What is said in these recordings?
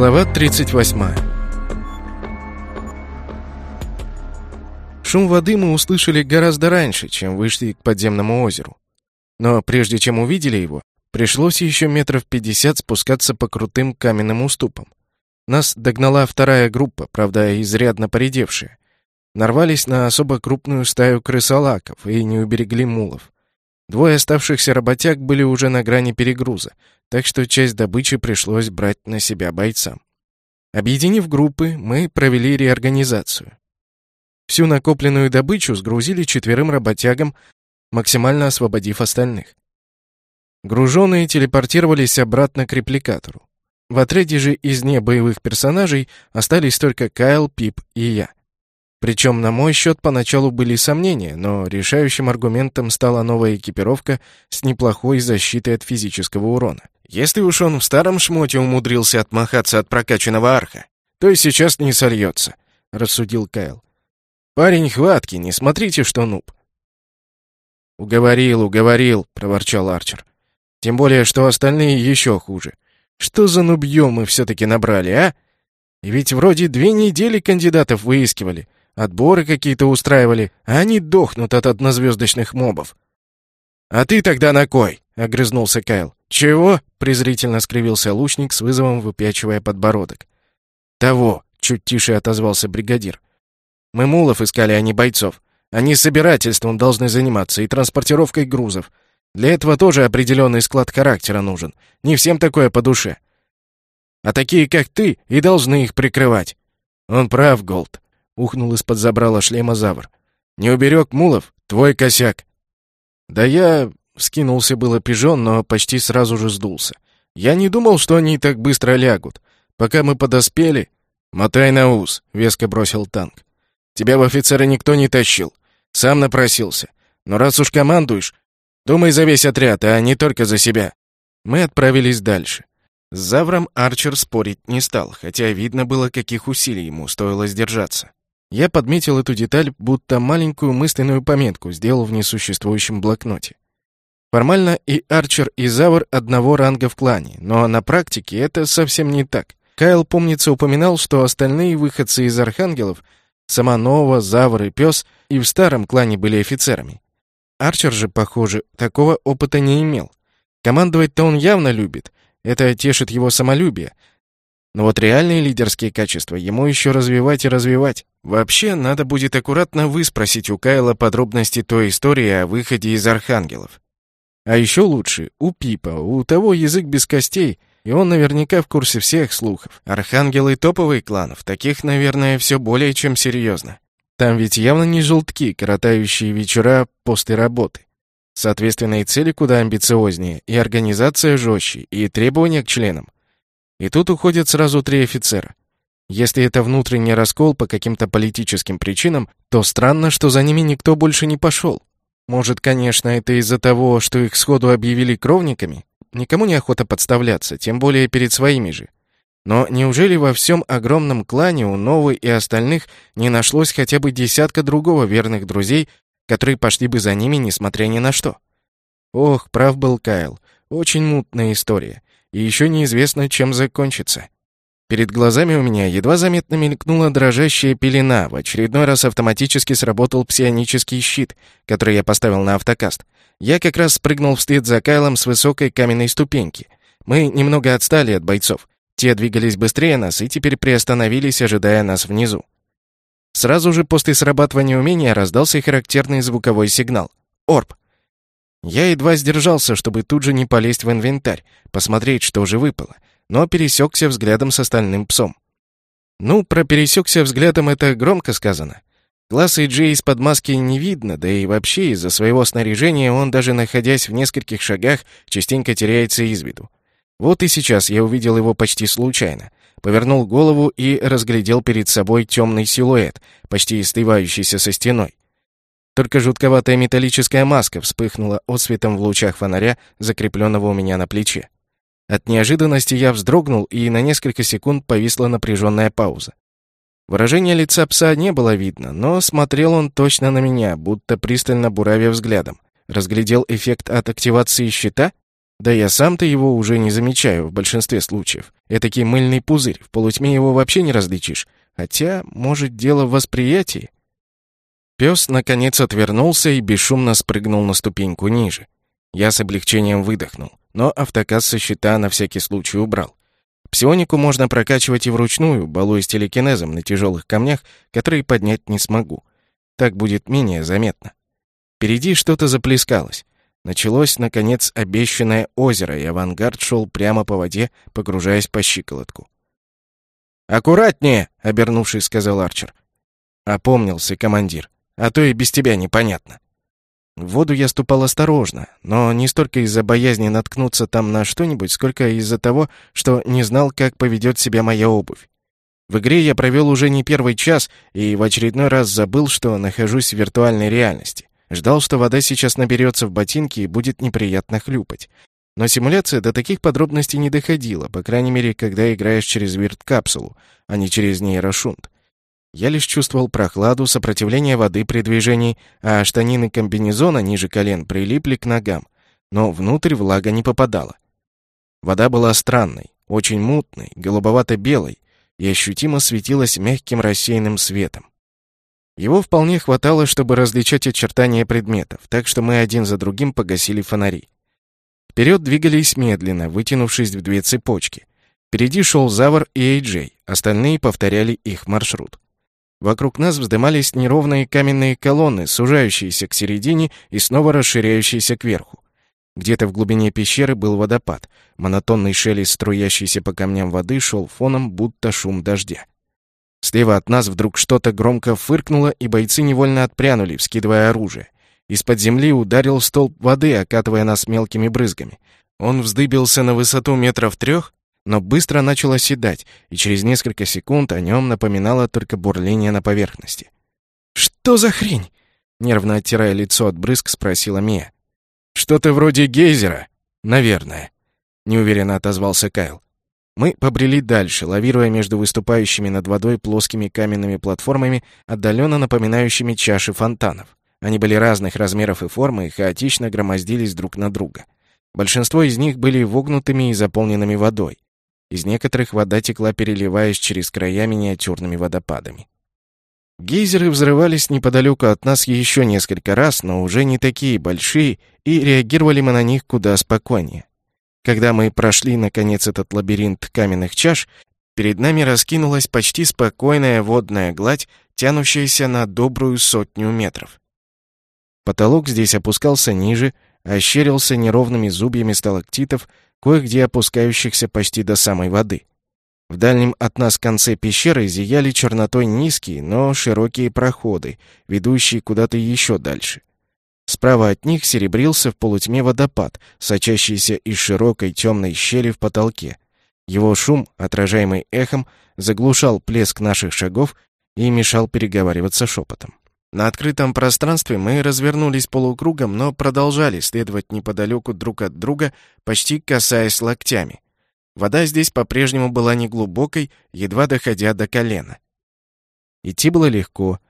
Глава 38 Шум воды мы услышали гораздо раньше, чем вышли к подземному озеру. Но прежде чем увидели его, пришлось еще метров пятьдесят спускаться по крутым каменным уступам. Нас догнала вторая группа, правда, изрядно поредевшая. Нарвались на особо крупную стаю крысолаков и не уберегли мулов. Двое оставшихся работяг были уже на грани перегруза, так что часть добычи пришлось брать на себя бойцам. Объединив группы, мы провели реорганизацию. Всю накопленную добычу сгрузили четверым работягам, максимально освободив остальных. Груженные телепортировались обратно к репликатору. В отряде же из небоевых персонажей остались только Кайл, Пип и я. Причем на мой счет поначалу были сомнения, но решающим аргументом стала новая экипировка с неплохой защитой от физического урона. Если уж он в старом шмоте умудрился отмахаться от прокачанного арха, то и сейчас не сольется, — рассудил Кайл. «Парень хваткий, не смотрите, что нуб». «Уговорил, уговорил», — проворчал Арчер. «Тем более, что остальные еще хуже. Что за нубье мы все-таки набрали, а? И ведь вроде две недели кандидатов выискивали». Отборы какие-то устраивали, а они дохнут от однозвездочных мобов. «А ты тогда на кой?» — огрызнулся Кайл. «Чего?» — презрительно скривился лучник с вызовом, выпячивая подбородок. «Того!» — чуть тише отозвался бригадир. «Мы мулов искали, а не бойцов. Они собирательством должны заниматься и транспортировкой грузов. Для этого тоже определенный склад характера нужен. Не всем такое по душе. А такие, как ты, и должны их прикрывать». «Он прав, Голд ухнул из-под забрала шлема Завр. «Не уберег мулов? Твой косяк!» «Да я...» — скинулся было пижон, но почти сразу же сдулся. «Я не думал, что они так быстро лягут. Пока мы подоспели...» «Мотай на ус», — веско бросил танк. «Тебя в офицеры никто не тащил. Сам напросился. Но раз уж командуешь, думай за весь отряд, а не только за себя». Мы отправились дальше. С Завром Арчер спорить не стал, хотя видно было, каких усилий ему стоило сдержаться. Я подметил эту деталь, будто маленькую мысленную пометку сделал в несуществующем блокноте. Формально и Арчер, и Завр одного ранга в клане, но на практике это совсем не так. Кайл, помнится, упоминал, что остальные выходцы из Архангелов, сама Нова, Завр и Пес, и в старом клане были офицерами. Арчер же, похоже, такого опыта не имел. Командовать-то он явно любит, это тешит его самолюбие, но вот реальные лидерские качества ему еще развивать и развивать. Вообще, надо будет аккуратно выспросить у Кайла подробности той истории о выходе из Архангелов. А еще лучше, у Пипа, у того язык без костей, и он наверняка в курсе всех слухов. Архангелы — топовый кланов, таких, наверное, все более чем серьезно. Там ведь явно не желтки, коротающие вечера после работы. Соответственно, и цели куда амбициознее, и организация жестче, и требования к членам. И тут уходят сразу три офицера. Если это внутренний раскол по каким-то политическим причинам, то странно, что за ними никто больше не пошел. Может, конечно, это из-за того, что их сходу объявили кровниками? Никому не охота подставляться, тем более перед своими же. Но неужели во всем огромном клане у Новой и остальных не нашлось хотя бы десятка другого верных друзей, которые пошли бы за ними, несмотря ни на что? Ох, прав был Кайл. Очень мутная история и еще неизвестно, чем закончится. Перед глазами у меня едва заметно мелькнула дрожащая пелена. В очередной раз автоматически сработал псионический щит, который я поставил на автокаст. Я как раз спрыгнул вслед за Кайлом с высокой каменной ступеньки. Мы немного отстали от бойцов. Те двигались быстрее нас и теперь приостановились, ожидая нас внизу. Сразу же после срабатывания умения раздался характерный звуковой сигнал. Орб. Я едва сдержался, чтобы тут же не полезть в инвентарь, посмотреть, что же выпало, но пересекся взглядом с остальным псом. Ну, про пересекся взглядом это громко сказано. Класса Джей из-под маски не видно, да и вообще из-за своего снаряжения он, даже находясь в нескольких шагах, частенько теряется из виду. Вот и сейчас я увидел его почти случайно. Повернул голову и разглядел перед собой темный силуэт, почти истывающийся со стеной. Только жутковатая металлическая маска вспыхнула отсветом в лучах фонаря, закрепленного у меня на плече. От неожиданности я вздрогнул, и на несколько секунд повисла напряженная пауза. Выражение лица пса не было видно, но смотрел он точно на меня, будто пристально буравя взглядом. Разглядел эффект от активации щита? Да я сам-то его уже не замечаю в большинстве случаев. Этакий мыльный пузырь, в полутьме его вообще не различишь. Хотя, может, дело в восприятии? Пес, наконец, отвернулся и бесшумно спрыгнул на ступеньку ниже. Я с облегчением выдохнул, но автоказ со счета на всякий случай убрал. Псионику можно прокачивать и вручную, балуясь телекинезом на тяжелых камнях, которые поднять не смогу. Так будет менее заметно. Впереди что-то заплескалось. Началось, наконец, обещанное озеро, и авангард шел прямо по воде, погружаясь по щиколотку. «Аккуратнее!» — обернувшись, сказал Арчер. Опомнился командир. «А то и без тебя непонятно». В воду я ступал осторожно, но не столько из-за боязни наткнуться там на что-нибудь, сколько из-за того, что не знал, как поведет себя моя обувь. В игре я провел уже не первый час и в очередной раз забыл, что нахожусь в виртуальной реальности. Ждал, что вода сейчас наберется в ботинки и будет неприятно хлюпать. Но симуляция до таких подробностей не доходила, по крайней мере, когда играешь через вирт-капсулу, а не через нейрошунт. Я лишь чувствовал прохладу, сопротивление воды при движении, а штанины комбинезона ниже колен прилипли к ногам, но внутрь влага не попадала. Вода была странной, очень мутной, голубовато-белой и ощутимо светилась мягким рассеянным светом. Его вполне хватало, чтобы различать очертания предметов, так что мы один за другим погасили фонари. Вперед двигались медленно, вытянувшись в две цепочки. Впереди шел Завар и Эйджей, остальные повторяли их маршрут. Вокруг нас вздымались неровные каменные колонны, сужающиеся к середине и снова расширяющиеся кверху. Где-то в глубине пещеры был водопад. Монотонный шелест струящейся по камням воды шел фоном, будто шум дождя. Слева от нас вдруг что-то громко фыркнуло, и бойцы невольно отпрянули, вскидывая оружие. Из-под земли ударил столб воды, окатывая нас мелкими брызгами. Он вздыбился на высоту метров трех, но быстро начал оседать, и через несколько секунд о нем напоминало только бурление на поверхности. «Что за хрень?» — нервно оттирая лицо от брызг, спросила Мия. «Что-то вроде гейзера?» «Наверное», — неуверенно отозвался Кайл. Мы побрели дальше, лавируя между выступающими над водой плоскими каменными платформами, отдаленно напоминающими чаши фонтанов. Они были разных размеров и формы и хаотично громоздились друг на друга. Большинство из них были вогнутыми и заполненными водой. Из некоторых вода текла, переливаясь через края миниатюрными водопадами. Гейзеры взрывались неподалеку от нас еще несколько раз, но уже не такие большие, и реагировали мы на них куда спокойнее. Когда мы прошли, наконец, этот лабиринт каменных чаш, перед нами раскинулась почти спокойная водная гладь, тянущаяся на добрую сотню метров. Потолок здесь опускался ниже, ощерился неровными зубьями сталактитов, кое-где опускающихся почти до самой воды. В дальнем от нас конце пещеры зияли чернотой низкие, но широкие проходы, ведущие куда-то еще дальше. Справа от них серебрился в полутьме водопад, сочащийся из широкой темной щели в потолке. Его шум, отражаемый эхом, заглушал плеск наших шагов и мешал переговариваться шепотом. На открытом пространстве мы развернулись полукругом, но продолжали следовать неподалеку друг от друга, почти касаясь локтями. Вода здесь по-прежнему была неглубокой, едва доходя до колена. Идти было легко.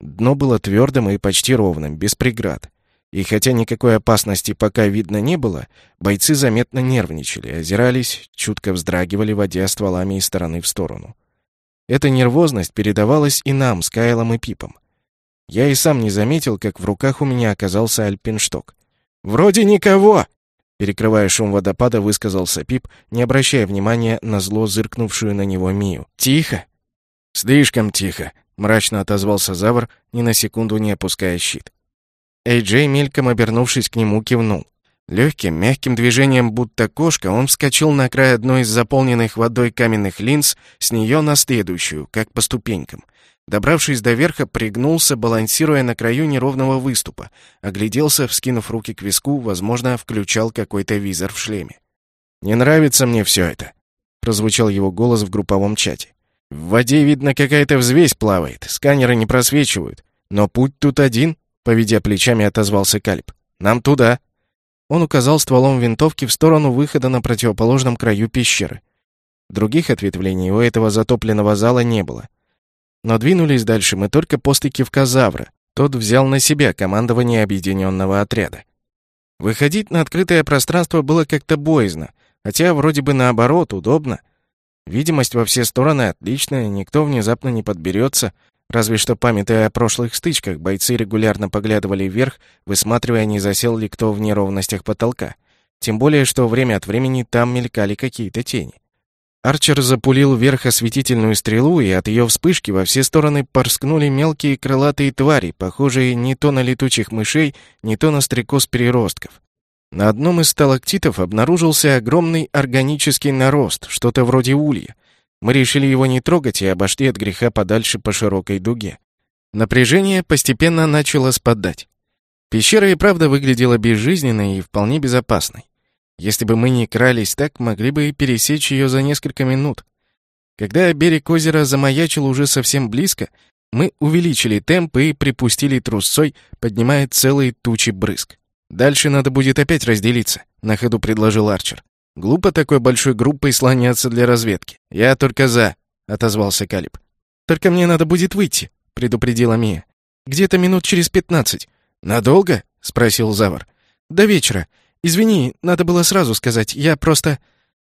Дно было твердым и почти ровным, без преград. И хотя никакой опасности пока видно не было, бойцы заметно нервничали, озирались, чутко вздрагивали, водя стволами из стороны в сторону. Эта нервозность передавалась и нам с Кайлом и Пипом. Я и сам не заметил, как в руках у меня оказался альпиншток. «Вроде никого!» Перекрывая шум водопада, высказался Пип, не обращая внимания на зло зыркнувшую на него Мию. «Тихо!» «Слишком тихо!» — мрачно отозвался Завр, ни на секунду не опуская щит. Эй-Джей, мельком обернувшись к нему, кивнул. Легким, мягким движением, будто кошка, он вскочил на край одной из заполненных водой каменных линз, с нее на следующую, как по ступенькам. Добравшись до верха, пригнулся, балансируя на краю неровного выступа. Огляделся, вскинув руки к виску, возможно, включал какой-то визор в шлеме. «Не нравится мне все это», — прозвучал его голос в групповом чате. «В воде, видно, какая-то взвесь плавает, сканеры не просвечивают. Но путь тут один», — поведя плечами, отозвался Кальп. «Нам туда». Он указал стволом винтовки в сторону выхода на противоположном краю пещеры. Других ответвлений у этого затопленного зала не было. Но двинулись дальше мы только после кивка Завра. Тот взял на себя командование объединенного отряда. Выходить на открытое пространство было как-то боязно, хотя вроде бы наоборот, удобно. Видимость во все стороны отличная, никто внезапно не подберется, разве что памятая о прошлых стычках, бойцы регулярно поглядывали вверх, высматривая, не засел ли кто в неровностях потолка. Тем более, что время от времени там мелькали какие-то тени. Арчер запулил вверх осветительную стрелу, и от ее вспышки во все стороны порскнули мелкие крылатые твари, похожие не то на летучих мышей, не то на стрекоз-переростков. На одном из сталактитов обнаружился огромный органический нарост, что-то вроде улья. Мы решили его не трогать и обошли от греха подальше по широкой дуге. Напряжение постепенно начало спадать. Пещера и правда выглядела безжизненной и вполне безопасной. Если бы мы не крались так, могли бы пересечь ее за несколько минут. Когда берег озера замаячил уже совсем близко, мы увеличили темп и припустили трусцой, поднимая целые тучи брызг. «Дальше надо будет опять разделиться», — на ходу предложил Арчер. «Глупо такой большой группой слоняться для разведки. Я только за», — отозвался Калиб. «Только мне надо будет выйти», — предупредила Мия. «Где-то минут через пятнадцать». «Надолго?» — спросил Завар. «До вечера. «Извини, надо было сразу сказать, я просто...»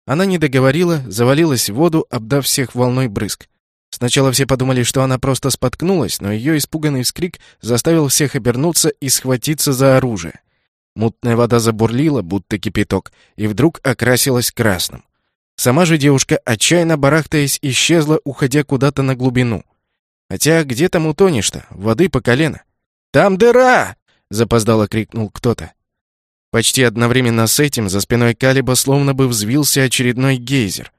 Она не договорила, завалилась в воду, обдав всех волной брызг. Сначала все подумали, что она просто споткнулась, но ее испуганный вскрик заставил всех обернуться и схватиться за оружие. Мутная вода забурлила, будто кипяток, и вдруг окрасилась красным. Сама же девушка, отчаянно барахтаясь, исчезла, уходя куда-то на глубину. Хотя где там утонешь-то? Воды по колено. «Там дыра!» — запоздало крикнул кто-то. Почти одновременно с этим за спиной Калиба словно бы взвился очередной гейзер.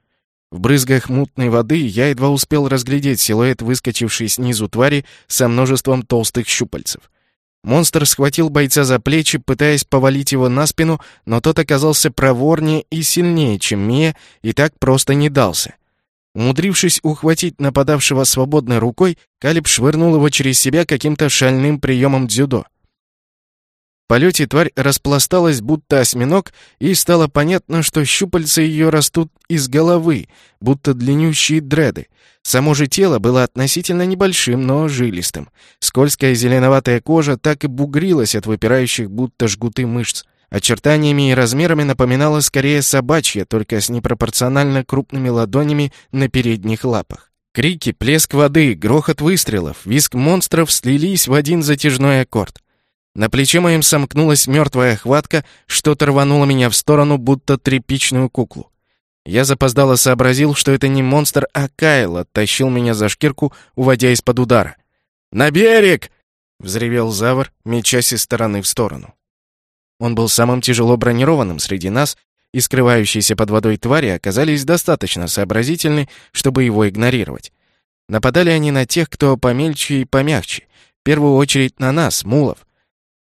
В брызгах мутной воды я едва успел разглядеть силуэт выскочившей снизу твари со множеством толстых щупальцев. Монстр схватил бойца за плечи, пытаясь повалить его на спину, но тот оказался проворнее и сильнее, чем Мия, и так просто не дался. Умудрившись ухватить нападавшего свободной рукой, Калиб швырнул его через себя каким-то шальным приемом дзюдо. Полете тварь распласталась, будто осьминог, и стало понятно, что щупальца ее растут из головы, будто длиннющие дреды. Само же тело было относительно небольшим, но жилистым. Скользкая зеленоватая кожа так и бугрилась от выпирающих, будто жгуты мышц. Очертаниями и размерами напоминала скорее собачья, только с непропорционально крупными ладонями на передних лапах. Крики, плеск воды, грохот выстрелов, визг монстров слились в один затяжной аккорд. На плече моем сомкнулась мертвая хватка, что-то рвануло меня в сторону, будто тряпичную куклу. Я запоздало сообразил, что это не монстр, а Кайл оттащил меня за шкирку, уводя из-под удара. «На берег!» — взревел Завр, мечась из стороны в сторону. Он был самым тяжело бронированным среди нас, и скрывающиеся под водой твари оказались достаточно сообразительны, чтобы его игнорировать. Нападали они на тех, кто помельче и помягче, в первую очередь на нас, мулов.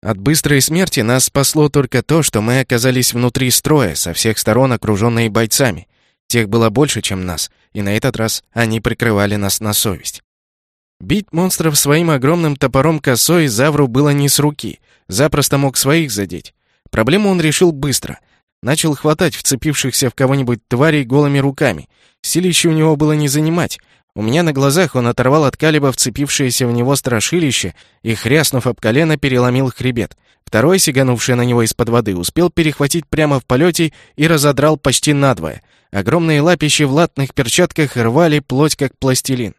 От быстрой смерти нас спасло только то, что мы оказались внутри строя, со всех сторон окруженные бойцами. Тех было больше, чем нас, и на этот раз они прикрывали нас на совесть. Бить монстров своим огромным топором косой Завру было не с руки, запросто мог своих задеть. Проблему он решил быстро. Начал хватать вцепившихся в кого-нибудь тварей голыми руками. Силище у него было не занимать, у меня на глазах он оторвал от калиба вцепившееся в него страшилище и, хряснув об колено, переломил хребет. Второй, сиганувший на него из-под воды, успел перехватить прямо в полете и разодрал почти надвое. Огромные лапищи в латных перчатках рвали плоть как пластилин.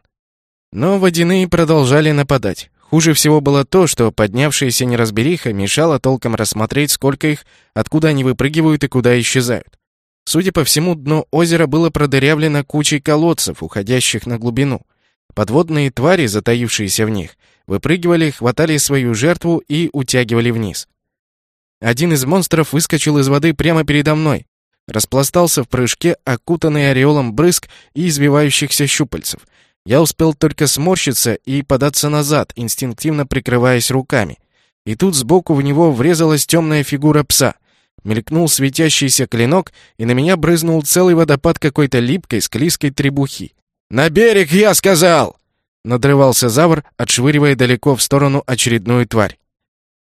Но водяные продолжали нападать. Хуже всего было то, что поднявшаяся неразбериха мешала толком рассмотреть, сколько их, откуда они выпрыгивают и куда исчезают. Судя по всему, дно озера было продырявлено кучей колодцев, уходящих на глубину. Подводные твари, затаившиеся в них, выпрыгивали, хватали свою жертву и утягивали вниз. Один из монстров выскочил из воды прямо передо мной, распластался в прыжке, окутанный ореолом брызг и извивающихся щупальцев. Я успел только сморщиться и податься назад, инстинктивно прикрываясь руками. И тут сбоку в него врезалась темная фигура пса — Мелькнул светящийся клинок, и на меня брызнул целый водопад какой-то липкой, склизкой требухи. «На берег, я сказал!» Надрывался Завр, отшвыривая далеко в сторону очередную тварь.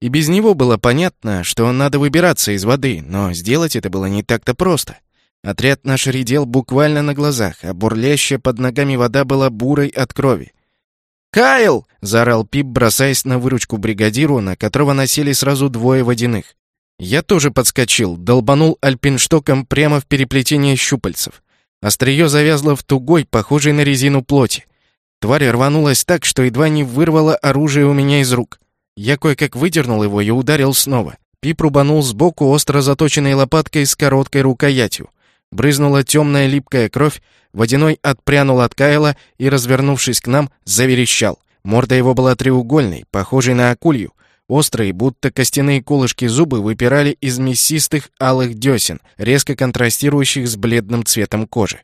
И без него было понятно, что надо выбираться из воды, но сделать это было не так-то просто. Отряд наш редел буквально на глазах, а бурлящая под ногами вода была бурой от крови. «Кайл!» — заорал Пип, бросаясь на выручку бригадиру, на которого насели сразу двое водяных. Я тоже подскочил, долбанул альпинштоком прямо в переплетение щупальцев. Острие завязло в тугой, похожей на резину плоти. Тварь рванулась так, что едва не вырвала оружие у меня из рук. Я кое-как выдернул его и ударил снова. Пип рубанул сбоку остро заточенной лопаткой с короткой рукоятью. Брызнула темная липкая кровь, водяной отпрянул от Кайла и, развернувшись к нам, заверещал. Морда его была треугольной, похожей на акулью. Острые, будто костяные колышки зубы выпирали из мясистых алых десен, резко контрастирующих с бледным цветом кожи.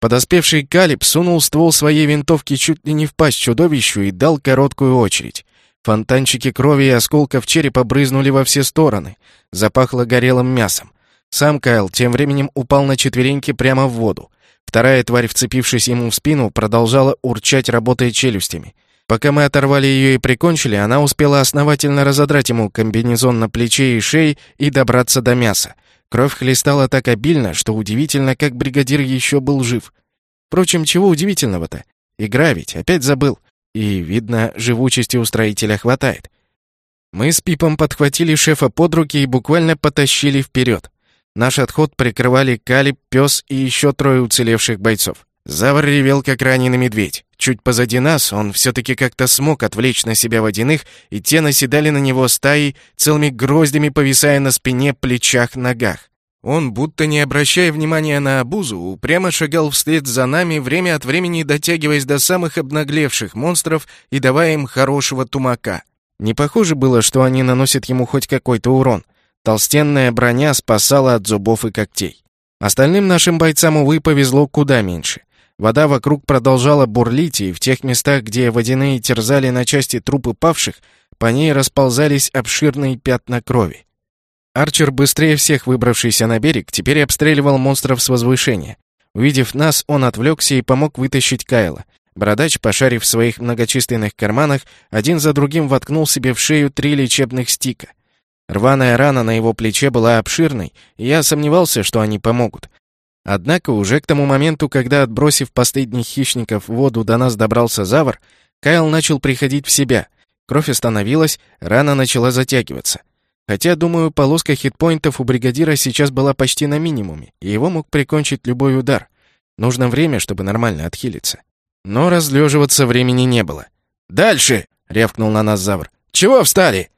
Подоспевший Калиб сунул ствол своей винтовки чуть ли не в пасть чудовищу и дал короткую очередь. Фонтанчики крови и осколков черепа брызнули во все стороны. Запахло горелым мясом. Сам Кайл тем временем упал на четвереньки прямо в воду. Вторая тварь, вцепившись ему в спину, продолжала урчать, работая челюстями. Пока мы оторвали ее и прикончили, она успела основательно разодрать ему комбинезон на плече и шее и добраться до мяса. Кровь хлестала так обильно, что удивительно, как бригадир еще был жив. Впрочем, чего удивительного-то? Игра ведь, опять забыл. И, видно, живучести у строителя хватает. Мы с Пипом подхватили шефа под руки и буквально потащили вперед. Наш отход прикрывали Калиб, пес и еще трое уцелевших бойцов. Завр ревел, как раненый медведь. Чуть позади нас он все-таки как-то смог отвлечь на себя водяных, и те наседали на него стаей, целыми гроздями повисая на спине, плечах, ногах. Он, будто не обращая внимания на обузу, упрямо шагал вслед за нами, время от времени дотягиваясь до самых обнаглевших монстров и давая им хорошего тумака. Не похоже было, что они наносят ему хоть какой-то урон. Толстенная броня спасала от зубов и когтей. Остальным нашим бойцам, увы, повезло куда меньше. Вода вокруг продолжала бурлить, и в тех местах, где водяные терзали на части трупы павших, по ней расползались обширные пятна крови. Арчер, быстрее всех выбравшийся на берег, теперь обстреливал монстров с возвышения. Увидев нас, он отвлекся и помог вытащить Кайла. Бородач, пошарив в своих многочисленных карманах, один за другим воткнул себе в шею три лечебных стика. Рваная рана на его плече была обширной, и я сомневался, что они помогут. Однако уже к тому моменту, когда, отбросив последних хищников в воду, до нас добрался Завр, Кайл начал приходить в себя. Кровь остановилась, рана начала затягиваться. Хотя, думаю, полоска хитпоинтов у бригадира сейчас была почти на минимуме, и его мог прикончить любой удар. Нужно время, чтобы нормально отхилиться. Но разлеживаться времени не было. «Дальше!» — рявкнул на нас Завр. «Чего встали?»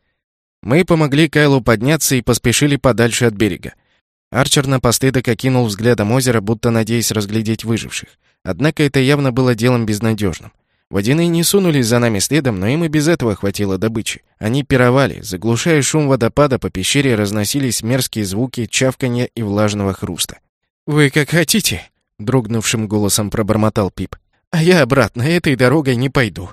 Мы помогли Кайлу подняться и поспешили подальше от берега. Арчер напоследок окинул взглядом озеро, будто надеясь разглядеть выживших. Однако это явно было делом безнадежным. Водяные не сунулись за нами следом, но им и без этого хватило добычи. Они пировали, заглушая шум водопада, по пещере разносились мерзкие звуки чавканья и влажного хруста. «Вы как хотите», — дрогнувшим голосом пробормотал Пип. «А я обратно этой дорогой не пойду.